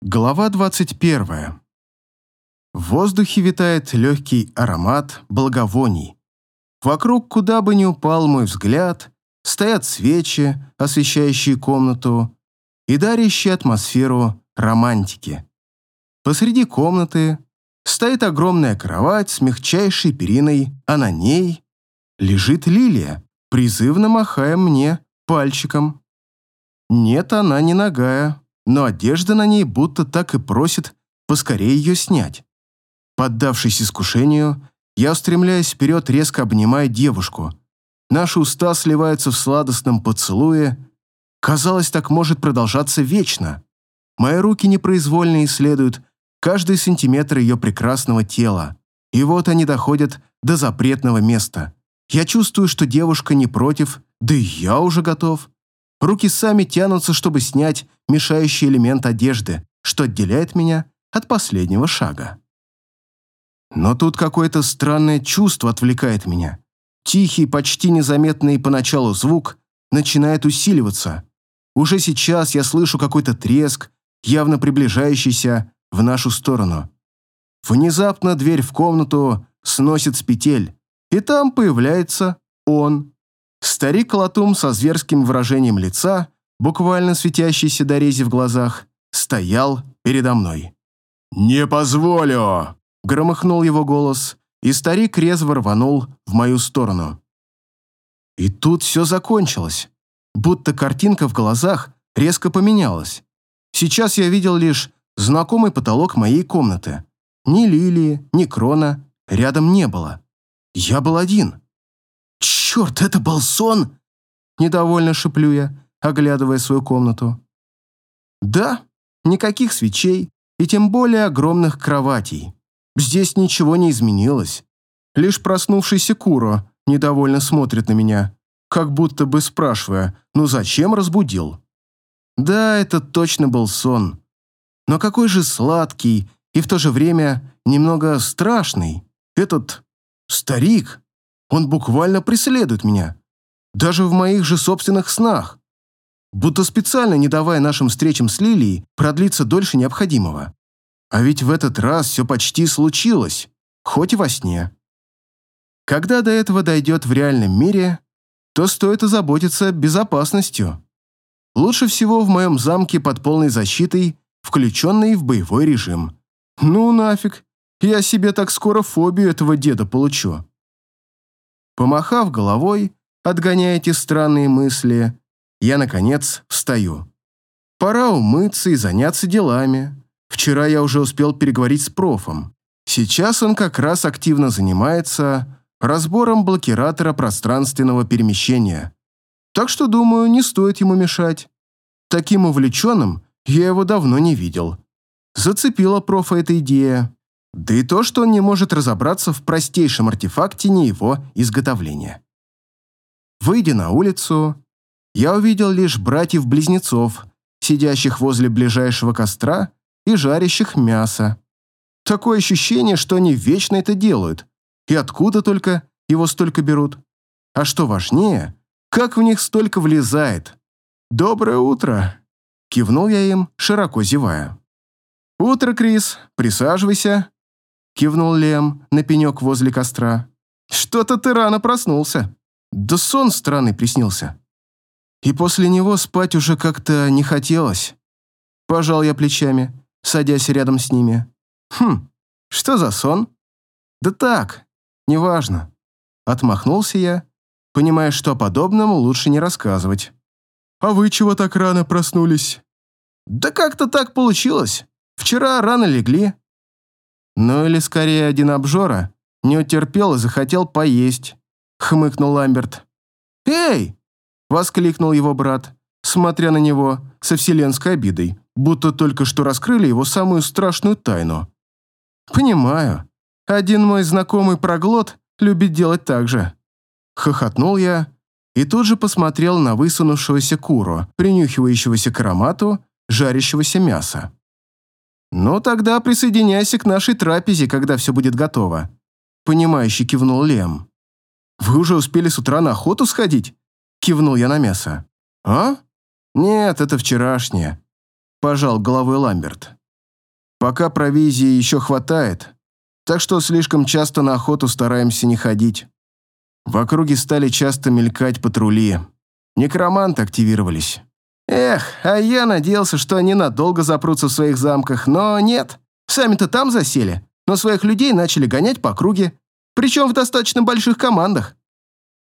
Глава 21. В воздухе витает легкий аромат благовоний. Вокруг, куда бы ни упал мой взгляд, стоят свечи, освещающие комнату и дарящие атмосферу романтики. Посреди комнаты стоит огромная кровать с мягчайшей периной, а на ней лежит лилия, призывно махая мне пальчиком. Нет, она не нагая, но одежда на ней будто так и просит поскорее ее снять. Поддавшись искушению, я устремляюсь вперед, резко обнимая девушку. Наши уста сливаются в сладостном поцелуе. Казалось, так может продолжаться вечно. Мои руки непроизвольно исследуют каждый сантиметр ее прекрасного тела. И вот они доходят до запретного места. Я чувствую, что девушка не против, да и я уже готов. Руки сами тянутся, чтобы снять мешающий элемент одежды, что отделяет меня от последнего шага. Но тут какое-то странное чувство отвлекает меня. Тихий, почти незаметный поначалу звук начинает усиливаться. Уже сейчас я слышу какой-то треск, явно приближающийся в нашу сторону. Внезапно дверь в комнату сносит с петель, и там появляется он. Старик Латум со зверским выражением лица, буквально светящийся до рези в глазах, стоял передо мной. «Не позволю!» – громыхнул его голос, и старик резво рванул в мою сторону. И тут все закончилось. Будто картинка в глазах резко поменялась. Сейчас я видел лишь знакомый потолок моей комнаты. Ни лилии, ни крона рядом не было. Я был один. «Черт, это был сон!» Недовольно шеплю я, оглядывая свою комнату. «Да, никаких свечей и тем более огромных кроватей. Здесь ничего не изменилось. Лишь проснувшийся Куро недовольно смотрит на меня, как будто бы спрашивая, ну зачем разбудил? Да, это точно был сон. Но какой же сладкий и в то же время немного страшный этот старик. Он буквально преследует меня. Даже в моих же собственных снах. Будто специально не давая нашим встречам с Лилией продлиться дольше необходимого. А ведь в этот раз все почти случилось, хоть и во сне. Когда до этого дойдет в реальном мире, то стоит озаботиться безопасностью. Лучше всего в моем замке под полной защитой, включенный в боевой режим. Ну нафиг, я себе так скоро фобию этого деда получу. Помахав головой, отгоняя эти странные мысли, я, наконец, встаю. Пора умыться и заняться делами. Вчера я уже успел переговорить с профом. Сейчас он как раз активно занимается разбором блокиратора пространственного перемещения. Так что, думаю, не стоит ему мешать. Таким увлеченным я его давно не видел. Зацепила профа эта идея. Да и то, что он не может разобраться в простейшем артефакте не его изготовления. Выйдя на улицу, я увидел лишь братьев-близнецов, сидящих возле ближайшего костра и жарящих мясо. Такое ощущение, что они вечно это делают. И откуда только его столько берут? А что важнее, как в них столько влезает? «Доброе утро!» – кивнул я им, широко зевая. «Утро, Крис, присаживайся», кивнул Лем на пенек возле костра. «Что-то ты рано проснулся. Да сон странный приснился». И после него спать уже как-то не хотелось. Пожал я плечами, садясь рядом с ними. «Хм, что за сон?» «Да так, неважно». Отмахнулся я, понимая, что о подобном лучше не рассказывать. «А вы чего так рано проснулись?» «Да как-то так получилось. Вчера рано легли, ну или скорее один обжора не утерпел и захотел поесть, хмыкнул Ламберт. «Эй!» – воскликнул его брат, смотря на него со вселенской обидой, будто только что раскрыли его самую страшную тайну. «Понимаю. Один мой знакомый проглот любит делать так же». Хохотнул я и тут же посмотрел на высунувшегося куру, принюхивающегося к аромату жарящегося мяса. «Ну, тогда присоединяйся к нашей трапезе, когда все будет готово», — понимающе кивнул Лем. «Вы уже успели с утра на охоту сходить?» — кивнул я на мясо. «А? Нет, это вчерашнее», — пожал головой Ламберт. Пока провизии еще хватает, так что слишком часто на охоту стараемся не ходить. В округе стали часто мелькать патрули. Некроманты активировались. Эх, а я надеялся, что они надолго запрутся в своих замках, но нет. Сами-то там засели, но своих людей начали гонять по округе, причем в достаточно больших командах.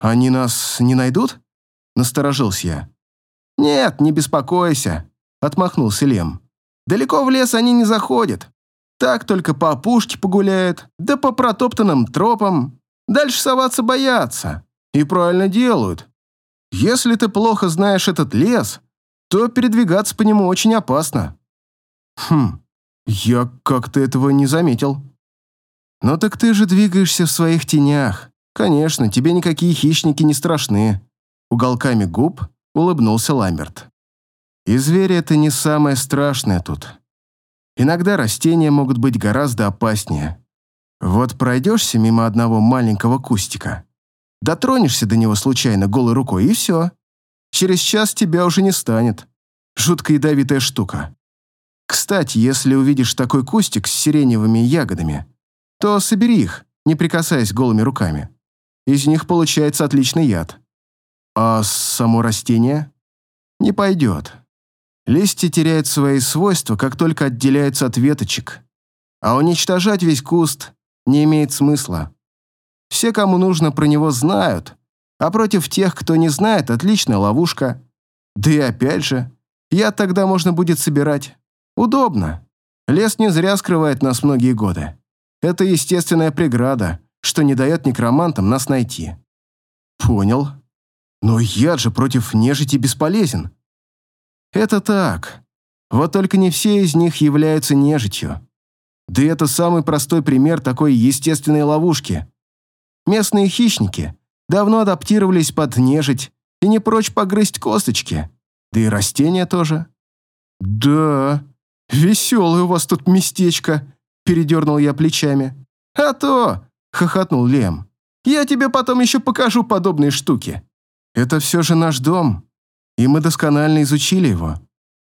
Они нас не найдут? Насторожился я. Нет, не беспокойся, отмахнулся Лем. Далеко в лес они не заходят. Так только по опушке погуляют, да по протоптанным тропам. Дальше соваться боятся. И правильно делают. Если ты плохо знаешь этот лес, то передвигаться по нему очень опасно. Хм, я как-то этого не заметил. Ну так ты же двигаешься в своих тенях. Конечно, тебе никакие хищники не страшны. Уголками губ улыбнулся Ламберт. И звери это не самое страшное тут. Иногда растения могут быть гораздо опаснее. Вот пройдешься мимо одного маленького кустика, дотронешься до него случайно голой рукой, и все. Через час тебя уже не станет. Жутко ядовитая штука. Кстати, если увидишь такой кустик с сиреневыми ягодами, то собери их, не прикасаясь голыми руками. Из них получается отличный яд. А само растение не пойдет. Листья теряют свои свойства, как только отделяются от веточек. А уничтожать весь куст не имеет смысла. Все, кому нужно, про него знают, а против тех, кто не знает, отличная ловушка. Да и опять же, я тогда можно будет собирать. Удобно. Лес не зря скрывает нас многие годы. Это естественная преграда, что не дает некромантам нас найти. Понял. Но яд же против нежити бесполезен. Это так. Вот только не все из них являются нежитью. Да это самый простой пример такой естественной ловушки. Местные хищники давно адаптировались под нежить и не прочь погрызть косточки. Да и растения тоже. «Да, веселое у вас тут местечко», — передернул я плечами. «А то», — хохотнул Лем, — «я тебе потом еще покажу подобные штуки. Это все же наш дом, и мы досконально изучили его.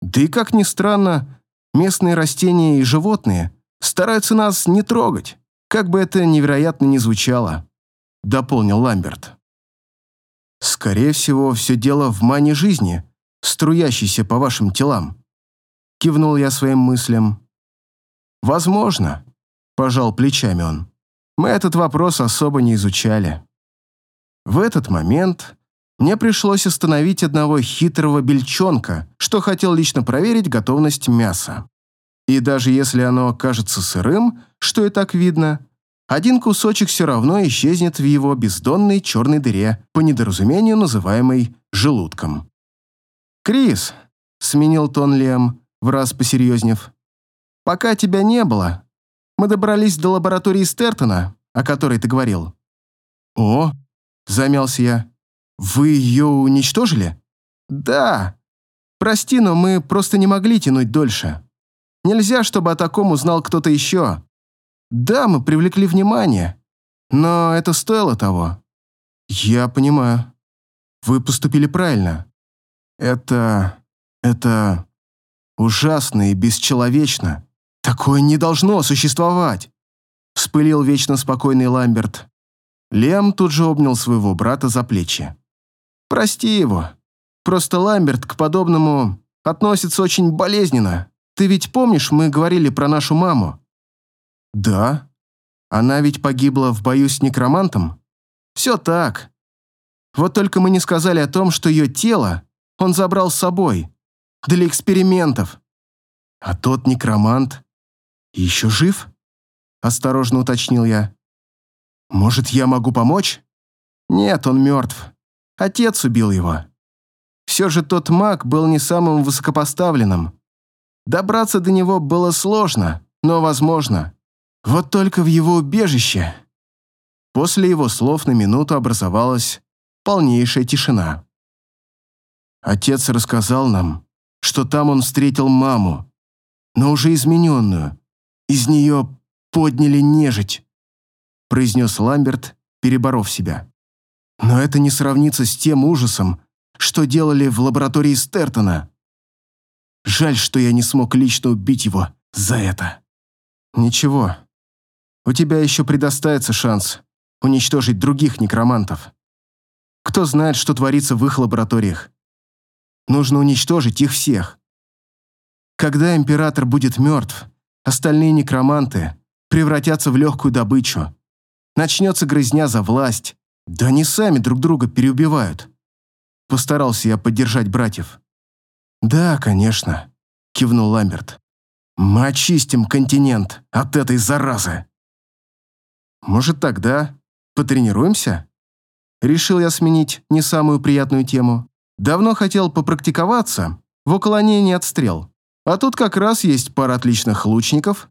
Да и, как ни странно, местные растения и животные стараются нас не трогать, как бы это невероятно ни звучало», — дополнил Ламберт. «Скорее всего, все дело в мане жизни, струящейся по вашим телам», — кивнул я своим мыслям. «Возможно», — пожал плечами он. «Мы этот вопрос особо не изучали». В этот момент мне пришлось остановить одного хитрого бельчонка, что хотел лично проверить готовность мяса. И даже если оно окажется сырым, что и так видно, один кусочек все равно исчезнет в его бездонной черной дыре, по недоразумению называемой желудком. «Крис», — сменил тон Лем, в раз посерьезнев, — «пока тебя не было, мы добрались до лаборатории Стертона, о которой ты говорил». «О», — замялся я, — «вы ее уничтожили?» «Да. Прости, но мы просто не могли тянуть дольше. Нельзя, чтобы о таком узнал кто-то еще. Да, мы привлекли внимание, но это стоило того». «Я понимаю. Вы поступили правильно. Это... это... ужасно и бесчеловечно. Такое не должно существовать!» Вспылил вечно спокойный Ламберт. Лем тут же обнял своего брата за плечи. «Прости его. Просто Ламберт к подобному относится очень болезненно. Ты ведь помнишь, мы говорили про нашу маму?» «Да. Она ведь погибла в бою с некромантом?» «Все так. Вот только мы не сказали о том, что ее тело он забрал с собой. Для экспериментов. А тот некромант еще жив? Осторожно уточнил я. Может, я могу помочь? Нет, он мертв. Отец убил его. Все же тот маг был не самым высокопоставленным. Добраться до него было сложно, но возможно. Вот только в его убежище. После его слов на минуту образовалась полнейшая тишина. Отец рассказал нам, что там он встретил маму, но уже измененную. Из нее подняли нежить, произнес Ламберт, переборов себя. Но это не сравнится с тем ужасом, что делали в лаборатории Стертона. Жаль, что я не смог лично убить его за это. Ничего. У тебя еще предоставится шанс уничтожить других некромантов. Кто знает, что творится в их лабораториях. Нужно уничтожить их всех. Когда император будет мертв, остальные некроманты превратятся в легкую добычу. Начнется грызня за власть. Да они сами друг друга переубивают. Постарался я поддержать братьев. «Да, конечно», — кивнул Ламберт. «Мы очистим континент от этой заразы». «Может, тогда потренируемся?» Решил я сменить не самую приятную тему. Давно хотел попрактиковаться в уклонении от стрел. А тут как раз есть пара отличных лучников.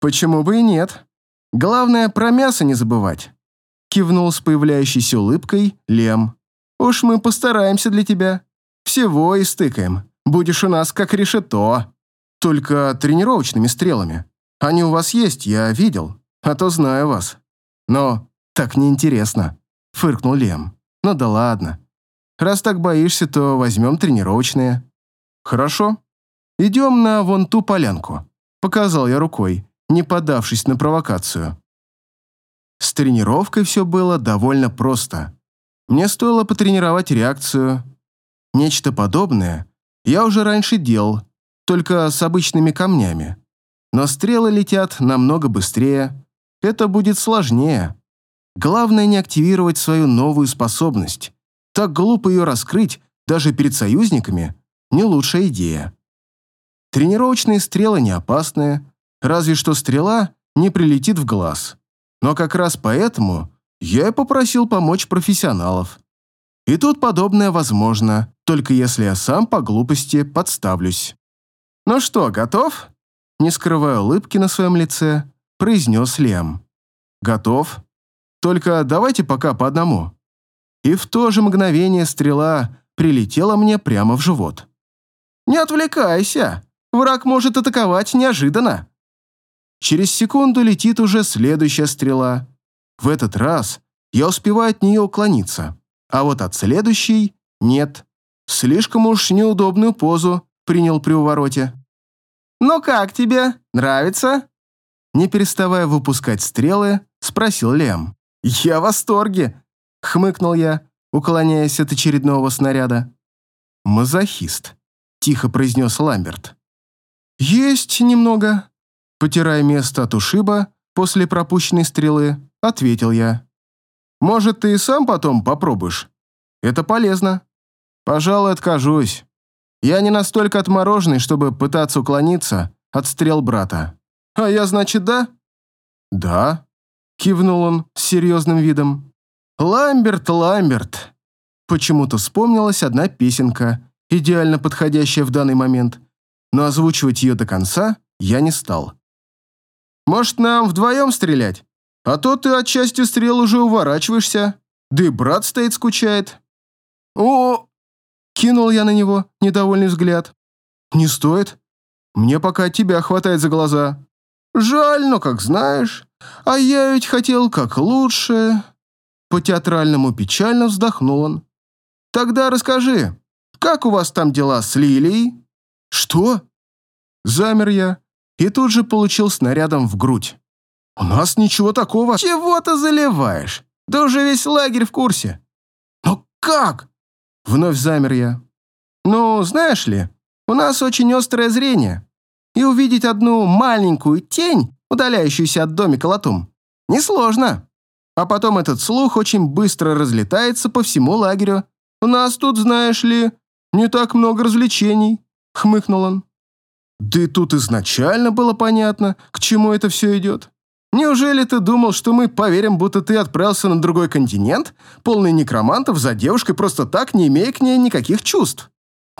Почему бы и нет? Главное, про мясо не забывать. Кивнул с появляющейся улыбкой Лем. Уж мы постараемся для тебя. Всего и стыкаем. Будешь у нас как решето. Только тренировочными стрелами. Они у вас есть, я видел. А то знаю вас. Но так неинтересно. Фыркнул Лем. Ну да ладно. Раз так боишься, то возьмем тренировочные. Хорошо. Идем на вон ту полянку. Показал я рукой, не поддавшись на провокацию. С тренировкой все было довольно просто. Мне стоило потренировать реакцию. Нечто подобное я уже раньше делал, только с обычными камнями. Но стрелы летят намного быстрее. Это будет сложнее. Главное не активировать свою новую способность. Так глупо ее раскрыть даже перед союзниками не лучшая идея. Тренировочные стрелы не опасные, разве что стрела не прилетит в глаз. Но как раз поэтому я и попросил помочь профессионалов. И тут подобное возможно, только если я сам по глупости подставлюсь. «Ну что, готов?» Не скрывая улыбки на своем лице, произнес Лем. «Готов. Только давайте пока по одному». И в то же мгновение стрела прилетела мне прямо в живот. «Не отвлекайся! Враг может атаковать неожиданно!» Через секунду летит уже следующая стрела. В этот раз я успеваю от нее уклониться, а вот от следующей нет. Слишком уж неудобную позу принял при увороте. «Ну как тебе? Нравится?» Не переставая выпускать стрелы, спросил Лем. «Я в восторге!» — хмыкнул я, уклоняясь от очередного снаряда. «Мазохист», — тихо произнес Ламберт. «Есть немного», — потирая место от ушиба после пропущенной стрелы, ответил я. «Может, ты и сам потом попробуешь? Это полезно». «Пожалуй, откажусь. Я не настолько отмороженный, чтобы пытаться уклониться от стрел брата. А я, значит, да?» «Да», — кивнул он с серьезным видом. «Ламберт, Ламберт!» Почему-то вспомнилась одна песенка, идеально подходящая в данный момент, но озвучивать ее до конца я не стал. «Может, нам вдвоем стрелять? А то ты от части стрел уже уворачиваешься, да и брат стоит скучает». «О, Кинул я на него недовольный взгляд. «Не стоит. Мне пока тебя хватает за глаза». «Жаль, но как знаешь. А я ведь хотел как лучше». По-театральному печально вздохнул он. «Тогда расскажи, как у вас там дела с Лилией?» «Что?» Замер я и тут же получил снарядом в грудь. «У нас ничего такого...» «Чего ты заливаешь? Да уже весь лагерь в курсе». «Но как?» Вновь замер я. «Ну, знаешь ли, у нас очень острое зрение, и увидеть одну маленькую тень, удаляющуюся от домика латум, несложно. А потом этот слух очень быстро разлетается по всему лагерю. У нас тут, знаешь ли, не так много развлечений», — хмыкнул он. «Да и тут изначально было понятно, к чему это все идет. Неужели ты думал, что мы поверим, будто ты отправился на другой континент, полный некромантов, за девушкой просто так, не имея к ней никаких чувств?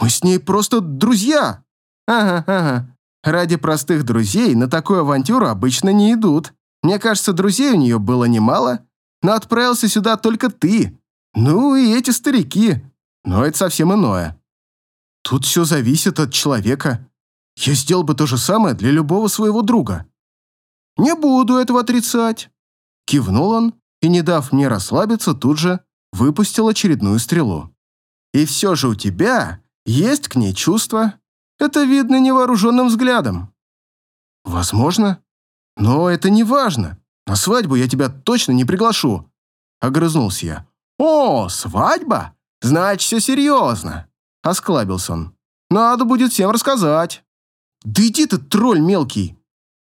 Мы с ней просто друзья. Ага, ага. Ради простых друзей на такую авантюру обычно не идут. Мне кажется, друзей у нее было немало, но отправился сюда только ты. Ну и эти старики. Но это совсем иное. Тут все зависит от человека. Я сделал бы то же самое для любого своего друга. «Не буду этого отрицать!» Кивнул он и, не дав мне расслабиться, тут же выпустил очередную стрелу. «И все же у тебя есть к ней чувства. Это видно невооруженным взглядом». «Возможно. «Но это не важно. На свадьбу я тебя точно не приглашу», — огрызнулся я. «О, свадьба? Значит, все серьезно», — осклабился он. «Надо будет всем рассказать». «Да иди ты, тролль мелкий!»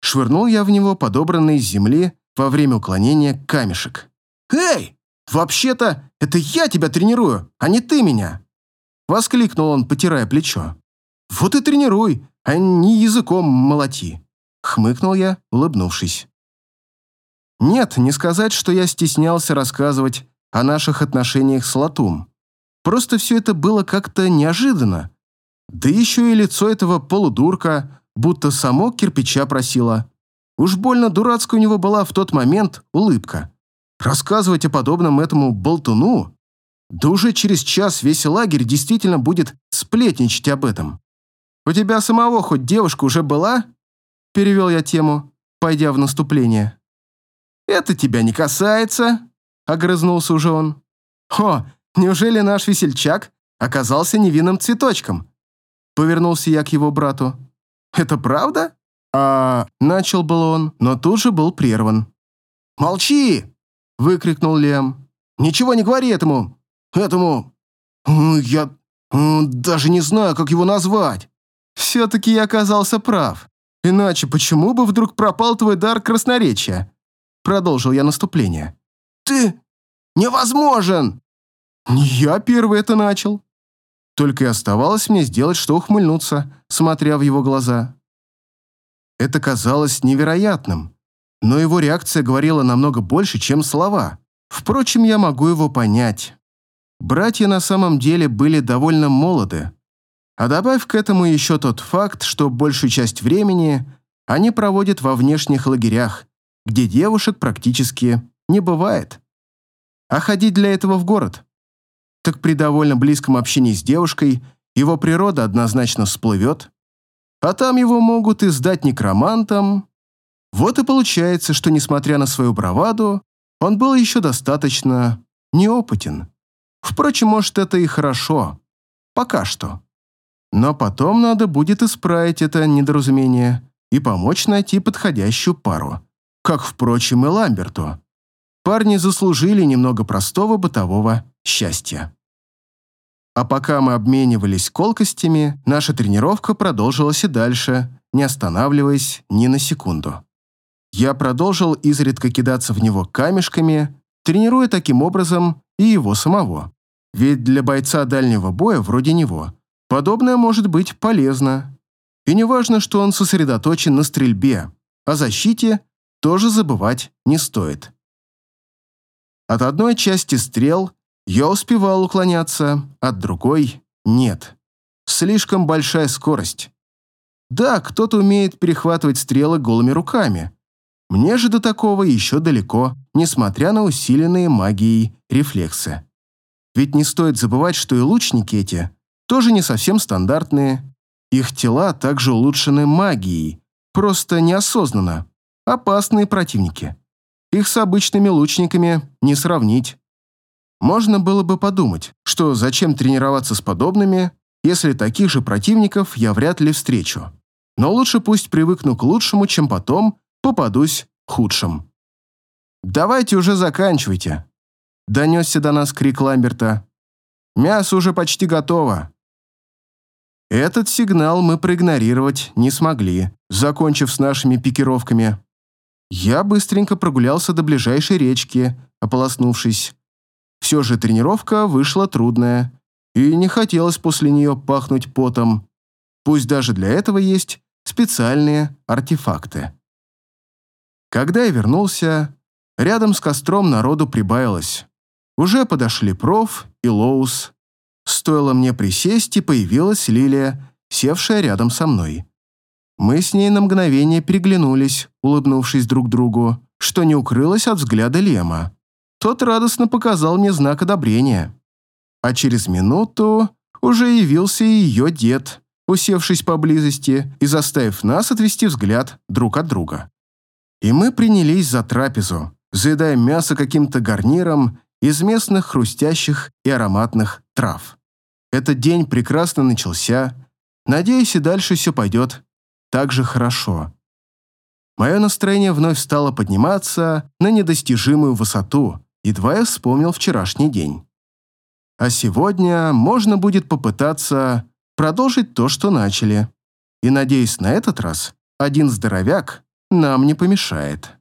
Швырнул я в него подобранный с земли во время уклонения камешек. «Эй, вообще-то это я тебя тренирую, а не ты меня!» Воскликнул он, потирая плечо. «Вот и тренируй, а не языком молоти!» Хмыкнул я, улыбнувшись. Нет, не сказать, что я стеснялся рассказывать о наших отношениях с Латум. Просто все это было как-то неожиданно. Да еще и лицо этого полудурка, будто само кирпича просило. Уж больно дурацкая у него была в тот момент улыбка. Рассказывать о подобном этому болтуну? Да уже через час весь лагерь действительно будет сплетничать об этом. «У тебя самого хоть девушка уже была?» Перевел я тему, пойдя в наступление. «Это тебя не касается», — огрызнулся уже он. «О, неужели наш весельчак оказался невинным цветочком?» Повернулся я к его брату. «Это правда?» А начал был он, но тут же был прерван. «Молчи!» — выкрикнул Лем. «Ничего не говори этому! Этому... Я даже не знаю, как его назвать!» «Все-таки я оказался прав. Иначе почему бы вдруг пропал твой дар красноречия?» Продолжил я наступление. «Ты невозможен!» «Не я первый это начал». Только и оставалось мне сделать, что ухмыльнуться, смотря в его глаза. Это казалось невероятным, но его реакция говорила намного больше, чем слова. Впрочем, я могу его понять. Братья на самом деле были довольно молоды. А добавь к этому еще тот факт, что большую часть времени они проводят во внешних лагерях, где девушек практически не бывает. А ходить для этого в город? Так при довольно близком общении с девушкой его природа однозначно всплывет, а там его могут и сдать некромантом. Вот и получается, что, несмотря на свою браваду, он был еще достаточно неопытен. Впрочем, может, это и хорошо. Пока что. Но потом надо будет исправить это недоразумение и помочь найти подходящую пару. Как, впрочем, и Ламберту. Парни заслужили немного простого бытового счастья. А пока мы обменивались колкостями, наша тренировка продолжилась и дальше, не останавливаясь ни на секунду. Я продолжил изредка кидаться в него камешками, тренируя таким образом и его самого. Ведь для бойца дальнего боя вроде него подобное может быть полезно. И не важно, что он сосредоточен на стрельбе, о защите тоже забывать не стоит. От одной части стрел я успевал уклоняться, от другой — нет. Слишком большая скорость. Да, кто-то умеет перехватывать стрелы голыми руками. Мне же до такого еще далеко, несмотря на усиленные магией рефлексы. Ведь не стоит забывать, что и лучники эти тоже не совсем стандартные. Их тела также улучшены магией, просто неосознанно. Опасные противники. Их с обычными лучниками не сравнить. Можно было бы подумать, что зачем тренироваться с подобными, если таких же противников я вряд ли встречу. Но лучше пусть привыкну к лучшему, чем потом попадусь худшим. «Давайте уже заканчивайте», — донесся до нас крик Ламберта. «Мясо уже почти готово». Этот сигнал мы проигнорировать не смогли, закончив с нашими пикировками. Я быстренько прогулялся до ближайшей речки, ополоснувшись. Все же тренировка вышла трудная, и не хотелось после нее пахнуть потом. Пусть даже для этого есть специальные артефакты. Когда я вернулся, рядом с костром народу прибавилось. Уже подошли проф и Лоус. Стоило мне присесть, и появилась Лилия, севшая рядом со мной. Мы с ней на мгновение переглянулись, улыбнувшись друг другу, что не укрылось от взгляда Лема. Тот радостно показал мне знак одобрения. А через минуту уже явился и ее дед, усевшись поблизости и заставив нас отвести взгляд друг от друга. И мы принялись за трапезу, заедая мясо каким-то гарниром из местных хрустящих и ароматных трав. Этот день прекрасно начался. Надеюсь, и дальше все пойдет так же хорошо. Мое настроение вновь стало подниматься на недостижимую высоту, едва я вспомнил вчерашний день. А сегодня можно будет попытаться продолжить то, что начали. И, надеюсь, на этот раз один здоровяк нам не помешает.